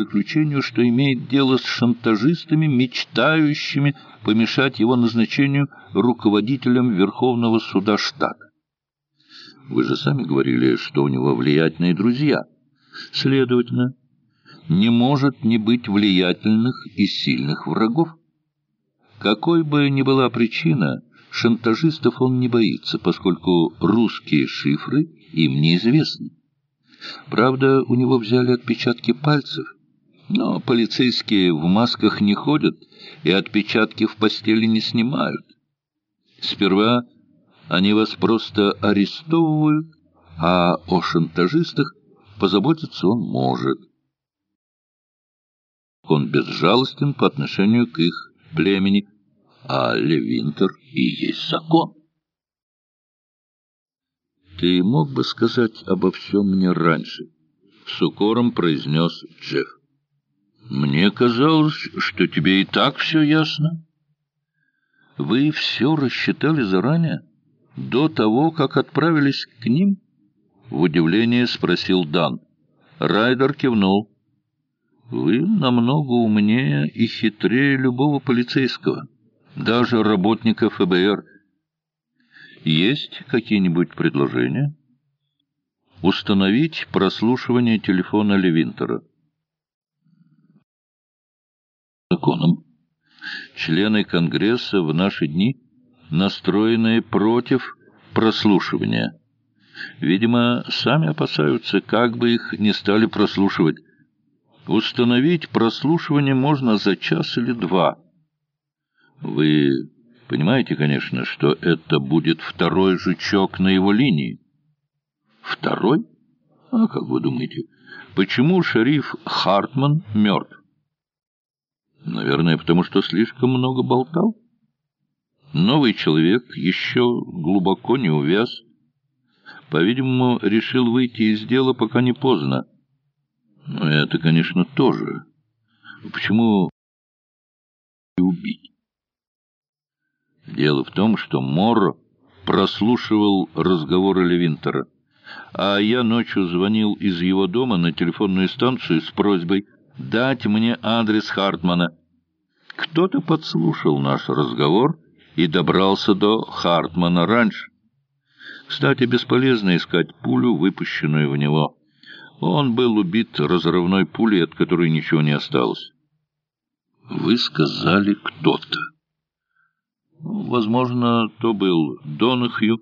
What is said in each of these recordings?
заключению, что имеет дело с шантажистами, мечтающими помешать его назначению руководителем Верховного суда штата. Вы же сами говорили, что у него влиятельные друзья. Следовательно, не может не быть влиятельных и сильных врагов. Какой бы ни была причина, шантажистов он не боится, поскольку русские шифры им неизвестны. Правда, у него взяли отпечатки пальцев, но полицейские в масках не ходят и отпечатки в постели не снимают. Сперва они вас просто арестовывают, а о шантажистах позаботиться он может. Он безжалостен по отношению к их племени, а Левинтер и есть закон. «Ты мог бы сказать обо всем мне раньше?» — с укором произнес Джефф. «Мне казалось, что тебе и так все ясно. Вы все рассчитали заранее, до того, как отправились к ним?» В удивлении спросил Дан. Райдер кивнул. «Вы намного умнее и хитрее любого полицейского, даже работника ФБР». Есть какие-нибудь предложения? Установить прослушивание телефона Левинтера. Законом. Члены Конгресса в наши дни настроены против прослушивания. Видимо, сами опасаются, как бы их не стали прослушивать. Установить прослушивание можно за час или два. Вы Понимаете, конечно, что это будет второй жучок на его линии. Второй? А как вы думаете, почему шериф Хартман мертв? Наверное, потому что слишком много болтал. Новый человек еще глубоко не увяз. По-видимому, решил выйти из дела, пока не поздно. Но это, конечно, тоже. Почему убить? Дело в том, что Морро прослушивал разговоры Левинтера, а я ночью звонил из его дома на телефонную станцию с просьбой дать мне адрес Хартмана. Кто-то подслушал наш разговор и добрался до Хартмана раньше. Кстати, бесполезно искать пулю, выпущенную в него. Он был убит разрывной пулей, от которой ничего не осталось. Вы сказали «кто-то». Возможно, то был Донахью.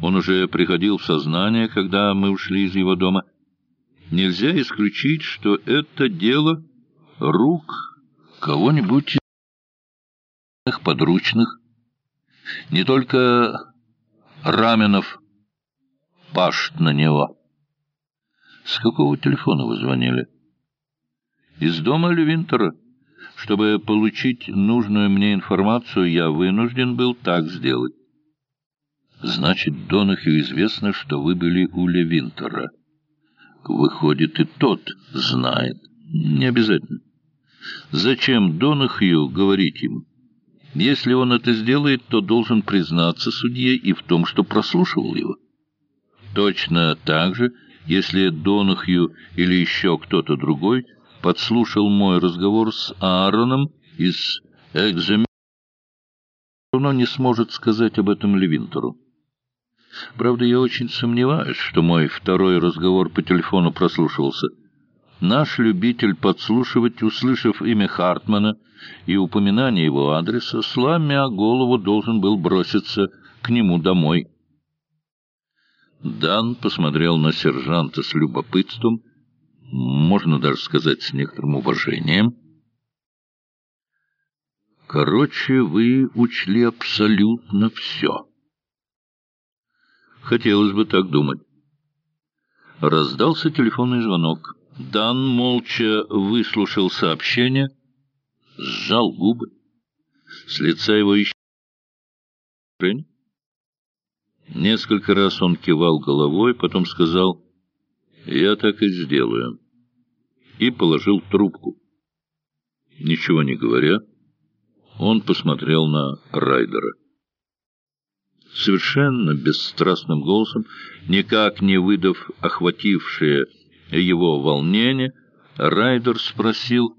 Он уже приходил в сознание, когда мы ушли из его дома. Нельзя исключить, что это дело рук кого-нибудь из подручных. Не только Раменов пашет на него. С какого телефона вы звонили? Из дома Левинтера. Чтобы получить нужную мне информацию, я вынужден был так сделать. Значит, Донахью известно, что вы были у Левинтера. Выходит, и тот знает. Не обязательно. Зачем Донахью говорить ему? Если он это сделает, то должен признаться судье и в том, что прослушивал его. Точно так же, если Донахью или еще кто-то другой подслушал мой разговор с Аароном из экзамен, равно не сможет сказать об этом Левинтеру. Правда, я очень сомневаюсь, что мой второй разговор по телефону прослушивался. Наш любитель подслушивать, услышав имя Хартмана и упоминание его адреса, сломя голову должен был броситься к нему домой. Дан посмотрел на сержанта с любопытством, можно даже сказать с некоторым уважением. Короче, вы учли абсолютно все. Хотелось бы так думать. Раздался телефонный звонок. Дан молча выслушал сообщение, сжал губы. С лица его исчез Несколько раз он кивал головой, потом сказал, «Я так и сделаю» и положил трубку. Ничего не говоря, он посмотрел на Райдера. Совершенно бесстрастным голосом, никак не выдав охватившее его волнение, Райдер спросил,